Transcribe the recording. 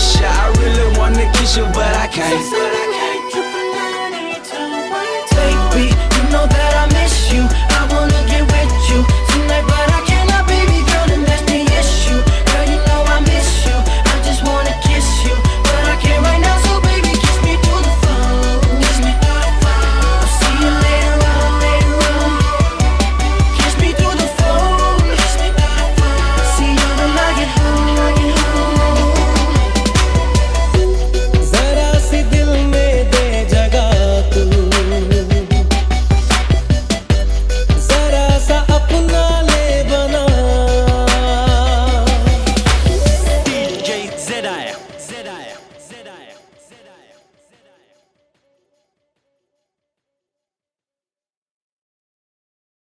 kiss. I really wanna kiss you, but I can't. ได้